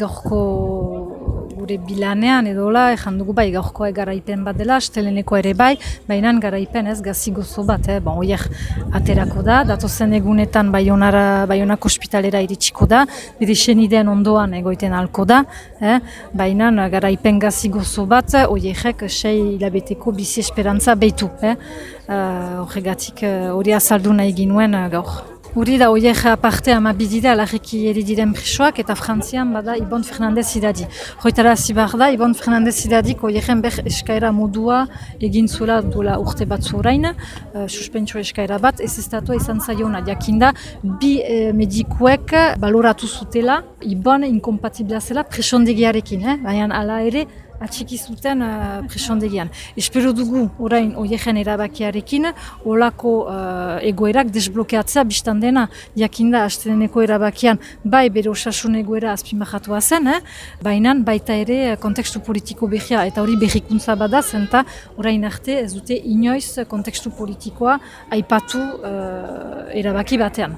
gaurko gure bilanean edo hola, ezan dugu bai gaurkoa garaipen bat dela, asteleneko ere bai, baina garaipen ez gazi gozo bat, eh? bon, oiek aterako da, datozen egunetan baionara, baionako ospitalera iritsiko da, bide idean ondoan egoiten halko da, eh? baina garaipen gazi gozo bat, oiek sei hilabeteko bizi esperantza behitu. Eh? Uh, horregatik hori uh, azaldu nahi ginuen uh, gaur. Hori da, oiek aparte ama bidide alarreki eridiren presoak eta frantzian bada Ibon Fernandez idadi. Hoitara zibar da, Ibon Fernandez idadik oieken ber eskaera modua egin zuela duela urte bat zurain, uh, suspentsio eskaera bat, ez ez izan zaiona, jakinda, bi eh, medikuek baloratu zutela, Ibon inkompatibla zela presondegiarekin, eh? baina ala ere, atxiki zuten uh, presondegian. Espero dugu orain oiegen erabakiarekin, olako uh, egoerak desblokeatzea biztan dena, jakinda asteleneko erabakian, bai bere osasun egoera azpimahatua zen, eh? baina baita ere kontekstu politiko behia, eta hori behikuntza bada zenta orain arte ez dute inoiz kontekstu politikoa aipatu uh, erabaki batean.